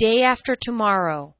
day after tomorrow.